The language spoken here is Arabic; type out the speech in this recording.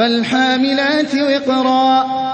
فَالْحَامِلَاتِ وِقْرًا